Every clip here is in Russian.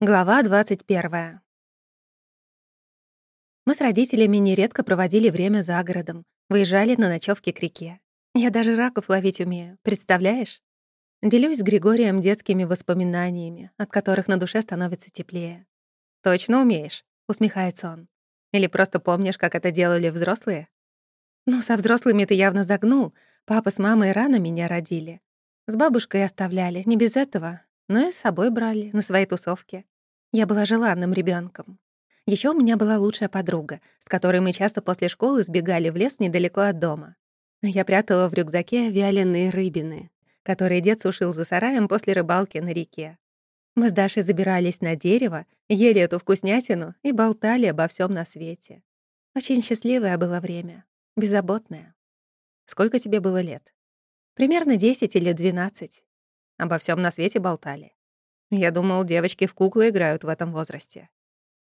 Глава 21. Мы с родителями нередко проводили время за городом, выезжали на ночевки к реке. Я даже раков ловить умею, представляешь? Делюсь с Григорием детскими воспоминаниями, от которых на душе становится теплее. «Точно умеешь?» — усмехается он. «Или просто помнишь, как это делали взрослые?» «Ну, со взрослыми ты явно загнул. Папа с мамой рано меня родили. С бабушкой оставляли, не без этого, но и с собой брали на свои тусовки. Я была желанным ребенком. Еще у меня была лучшая подруга, с которой мы часто после школы сбегали в лес недалеко от дома. Я прятала в рюкзаке вяленые рыбины, которые дед сушил за сараем после рыбалки на реке. Мы с Дашей забирались на дерево, ели эту вкуснятину и болтали обо всем на свете. Очень счастливое было время, беззаботное. Сколько тебе было лет? Примерно 10 или 12. Обо всем на свете болтали. Я думал, девочки в куклы играют в этом возрасте.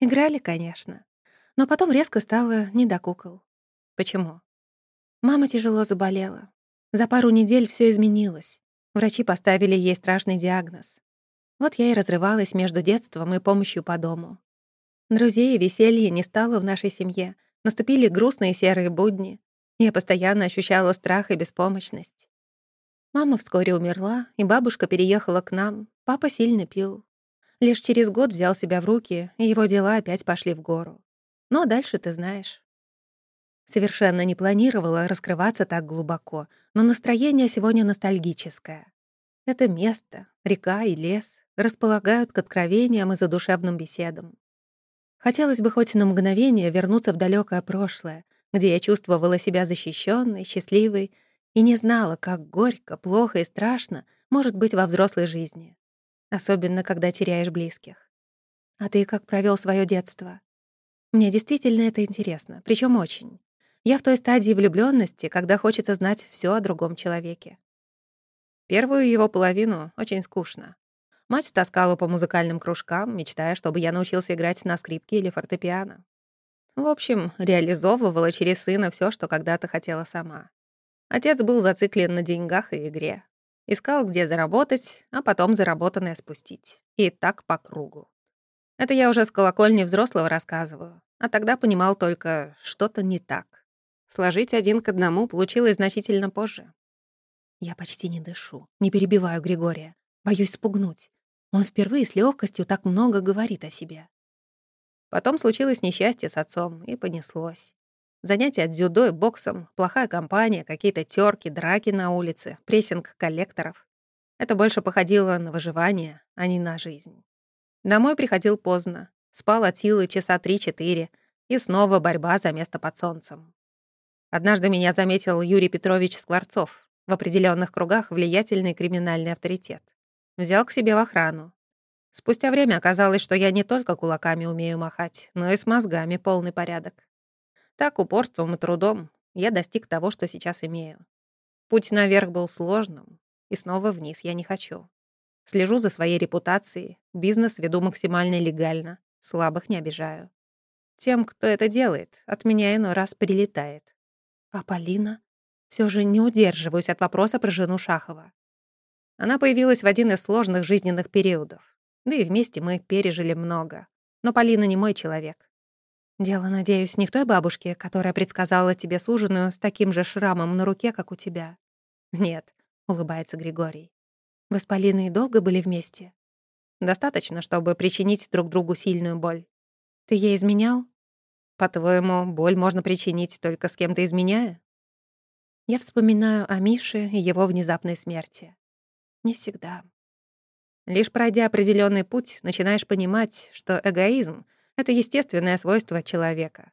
Играли, конечно. Но потом резко стало не до кукол. Почему? Мама тяжело заболела. За пару недель все изменилось. Врачи поставили ей страшный диагноз. Вот я и разрывалась между детством и помощью по дому. Друзей и веселья не стало в нашей семье. Наступили грустные серые будни. Я постоянно ощущала страх и беспомощность. Мама вскоре умерла, и бабушка переехала к нам. Папа сильно пил. Лишь через год взял себя в руки, и его дела опять пошли в гору. Но дальше ты знаешь. Совершенно не планировала раскрываться так глубоко, но настроение сегодня ностальгическое. Это место, река и лес располагают к откровениям и задушевным беседам. Хотелось бы хоть на мгновение вернуться в далекое прошлое, где я чувствовала себя защищенной, счастливой и не знала, как горько, плохо и страшно может быть во взрослой жизни. Особенно, когда теряешь близких. А ты как провел свое детство? Мне действительно это интересно, причем очень. Я в той стадии влюбленности, когда хочется знать все о другом человеке. Первую его половину очень скучно. Мать таскала по музыкальным кружкам, мечтая, чтобы я научился играть на скрипке или фортепиано. В общем, реализовывала через сына все, что когда-то хотела сама. Отец был зациклен на деньгах и игре. Искал, где заработать, а потом заработанное спустить. И так по кругу. Это я уже с колокольни взрослого рассказываю. А тогда понимал только, что-то не так. Сложить один к одному получилось значительно позже. Я почти не дышу, не перебиваю Григория. Боюсь спугнуть. Он впервые с легкостью так много говорит о себе. Потом случилось несчастье с отцом, и понеслось. Занятия дзюдо и боксом, плохая компания, какие-то терки, драки на улице, прессинг коллекторов. Это больше походило на выживание, а не на жизнь. Домой приходил поздно, спал от силы часа три-четыре, и снова борьба за место под солнцем. Однажды меня заметил Юрий Петрович Скворцов, в определенных кругах влиятельный криминальный авторитет. Взял к себе в охрану. Спустя время оказалось, что я не только кулаками умею махать, но и с мозгами полный порядок. Так упорством и трудом я достиг того, что сейчас имею. Путь наверх был сложным, и снова вниз я не хочу. Слежу за своей репутацией, бизнес веду максимально легально, слабых не обижаю. Тем, кто это делает, от меня иной раз прилетает. А Полина? Все же не удерживаюсь от вопроса про жену Шахова. Она появилась в один из сложных жизненных периодов. Да и вместе мы пережили много. Но Полина не мой человек. Дело, надеюсь, не в той бабушке, которая предсказала тебе суженую с таким же шрамом на руке, как у тебя. Нет, улыбается Григорий. Вы с Полиной долго были вместе? Достаточно, чтобы причинить друг другу сильную боль. Ты ей изменял? По-твоему, боль можно причинить только с кем-то изменяя? Я вспоминаю о Мише и его внезапной смерти. Не всегда. Лишь пройдя определенный путь, начинаешь понимать, что эгоизм — это естественное свойство человека.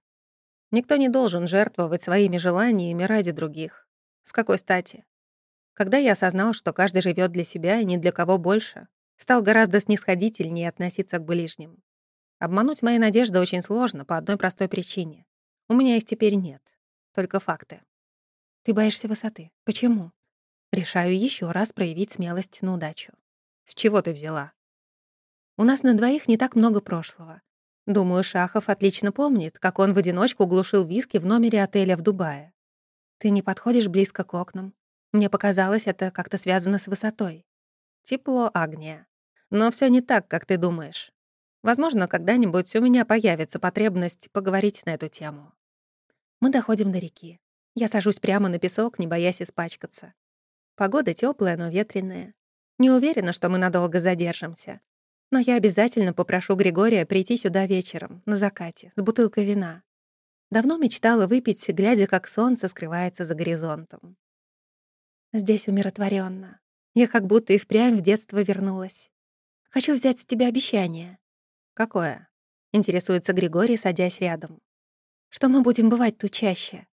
Никто не должен жертвовать своими желаниями ради других. С какой стати? Когда я осознал, что каждый живет для себя и ни для кого больше, стал гораздо снисходительнее относиться к ближним. Обмануть мои надежды очень сложно по одной простой причине. У меня их теперь нет. Только факты. Ты боишься высоты. Почему? Решаю еще раз проявить смелость на удачу. С чего ты взяла? У нас на двоих не так много прошлого. Думаю, Шахов отлично помнит, как он в одиночку глушил виски в номере отеля в Дубае. Ты не подходишь близко к окнам. Мне показалось, это как-то связано с высотой. Тепло, Агния. Но все не так, как ты думаешь. Возможно, когда-нибудь у меня появится потребность поговорить на эту тему. Мы доходим до реки. Я сажусь прямо на песок, не боясь испачкаться. Погода теплая, но ветреная. Не уверена, что мы надолго задержимся. Но я обязательно попрошу Григория прийти сюда вечером, на закате, с бутылкой вина. Давно мечтала выпить, глядя, как солнце скрывается за горизонтом. Здесь умиротворенно. Я как будто и впрямь в детство вернулась. Хочу взять с тебя обещание. Какое? Интересуется Григорий, садясь рядом. Что мы будем бывать тут чаще?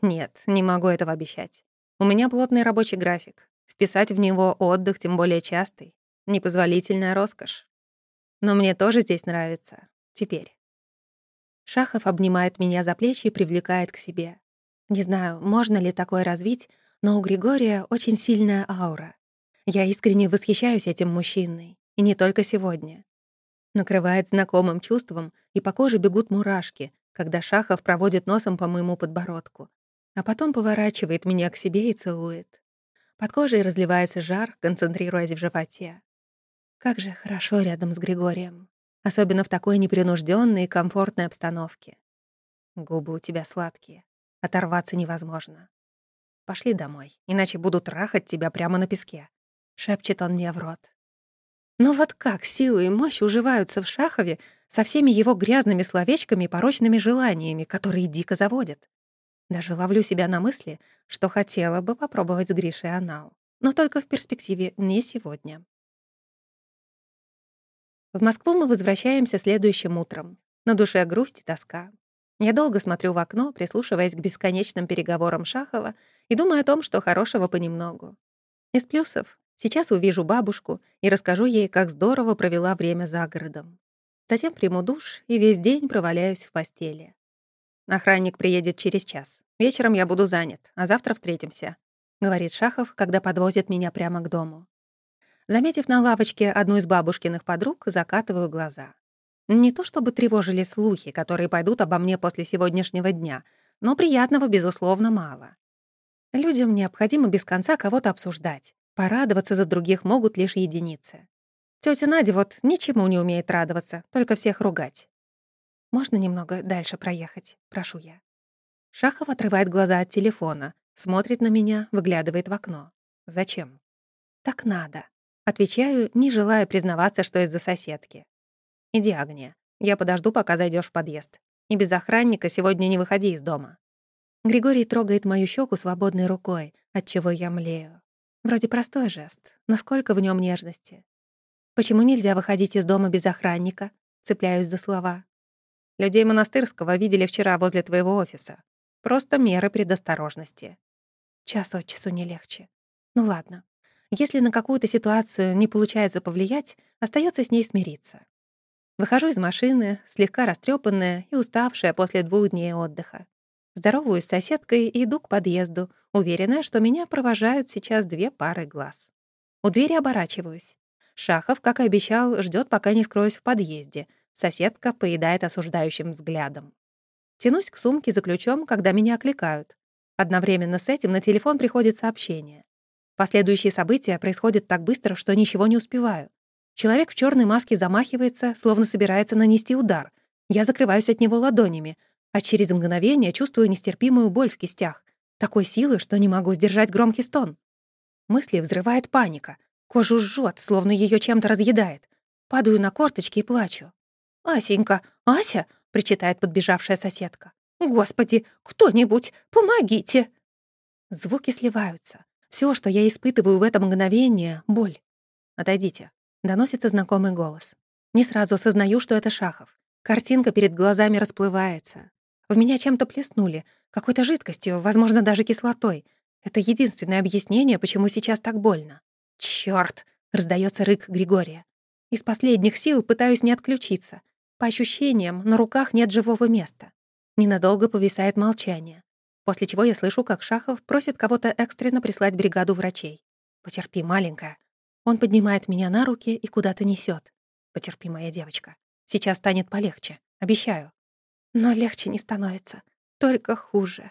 Нет, не могу этого обещать. У меня плотный рабочий график. Вписать в него отдых, тем более частый, непозволительная роскошь. Но мне тоже здесь нравится. Теперь. Шахов обнимает меня за плечи и привлекает к себе. Не знаю, можно ли такое развить, но у Григория очень сильная аура. Я искренне восхищаюсь этим мужчиной, и не только сегодня. Накрывает знакомым чувством, и по коже бегут мурашки, когда Шахов проводит носом по моему подбородку, а потом поворачивает меня к себе и целует. Под кожей разливается жар, концентрируясь в животе. Как же хорошо рядом с Григорием, особенно в такой непринужденной и комфортной обстановке. Губы у тебя сладкие, оторваться невозможно. Пошли домой, иначе буду трахать тебя прямо на песке», — шепчет он мне в рот. Но вот как сила и мощь уживаются в Шахове со всеми его грязными словечками и порочными желаниями, которые дико заводят. Даже ловлю себя на мысли, что хотела бы попробовать с Гришей анал. Но только в перспективе не сегодня. В Москву мы возвращаемся следующим утром. На душе грусть и тоска. Я долго смотрю в окно, прислушиваясь к бесконечным переговорам Шахова и думаю о том, что хорошего понемногу. Из плюсов Сейчас увижу бабушку и расскажу ей, как здорово провела время за городом. Затем приму душ и весь день проваляюсь в постели. Охранник приедет через час. Вечером я буду занят, а завтра встретимся», — говорит Шахов, когда подвозит меня прямо к дому. Заметив на лавочке одну из бабушкиных подруг, закатываю глаза. Не то чтобы тревожили слухи, которые пойдут обо мне после сегодняшнего дня, но приятного, безусловно, мало. Людям необходимо без конца кого-то обсуждать. Порадоваться за других могут лишь единицы. Тётя Надя вот ничему не умеет радоваться, только всех ругать. «Можно немного дальше проехать?» — прошу я. Шахов отрывает глаза от телефона, смотрит на меня, выглядывает в окно. «Зачем?» «Так надо». Отвечаю, не желая признаваться, что из-за соседки. «Иди, Агния, я подожду, пока зайдешь в подъезд. И без охранника сегодня не выходи из дома». Григорий трогает мою щеку свободной рукой, от чего я млею. Вроде простой жест, но сколько в нем нежности. Почему нельзя выходить из дома без охранника? Цепляюсь за слова. Людей монастырского видели вчера возле твоего офиса. Просто меры предосторожности. Час от часу не легче. Ну ладно. Если на какую-то ситуацию не получается повлиять, остается с ней смириться. Выхожу из машины, слегка растрепанная и уставшая после двух дней отдыха. Здороваюсь с соседкой и иду к подъезду, уверенная, что меня провожают сейчас две пары глаз. У двери оборачиваюсь. Шахов, как и обещал, ждет, пока не скроюсь в подъезде. Соседка поедает осуждающим взглядом. Тянусь к сумке за ключом, когда меня окликают. Одновременно с этим на телефон приходит сообщение. Последующие события происходят так быстро, что ничего не успеваю. Человек в черной маске замахивается, словно собирается нанести удар. Я закрываюсь от него ладонями — а через мгновение чувствую нестерпимую боль в кистях, такой силы, что не могу сдержать громкий стон. Мысли взрывает паника, кожу жжет, словно ее чем-то разъедает. Падаю на корточки и плачу. «Асенька! Ася!» — причитает подбежавшая соседка. «Господи, кто-нибудь, помогите!» Звуки сливаются. Все, что я испытываю в это мгновение — боль. «Отойдите», — доносится знакомый голос. Не сразу осознаю, что это Шахов. Картинка перед глазами расплывается. В меня чем-то плеснули, какой-то жидкостью, возможно, даже кислотой. Это единственное объяснение, почему сейчас так больно. Чёрт! раздается рык Григория. Из последних сил пытаюсь не отключиться. По ощущениям, на руках нет живого места. Ненадолго повисает молчание. После чего я слышу, как Шахов просит кого-то экстренно прислать бригаду врачей. «Потерпи, маленькая». Он поднимает меня на руки и куда-то несет. «Потерпи, моя девочка. Сейчас станет полегче. Обещаю. Но легче не становится, только хуже.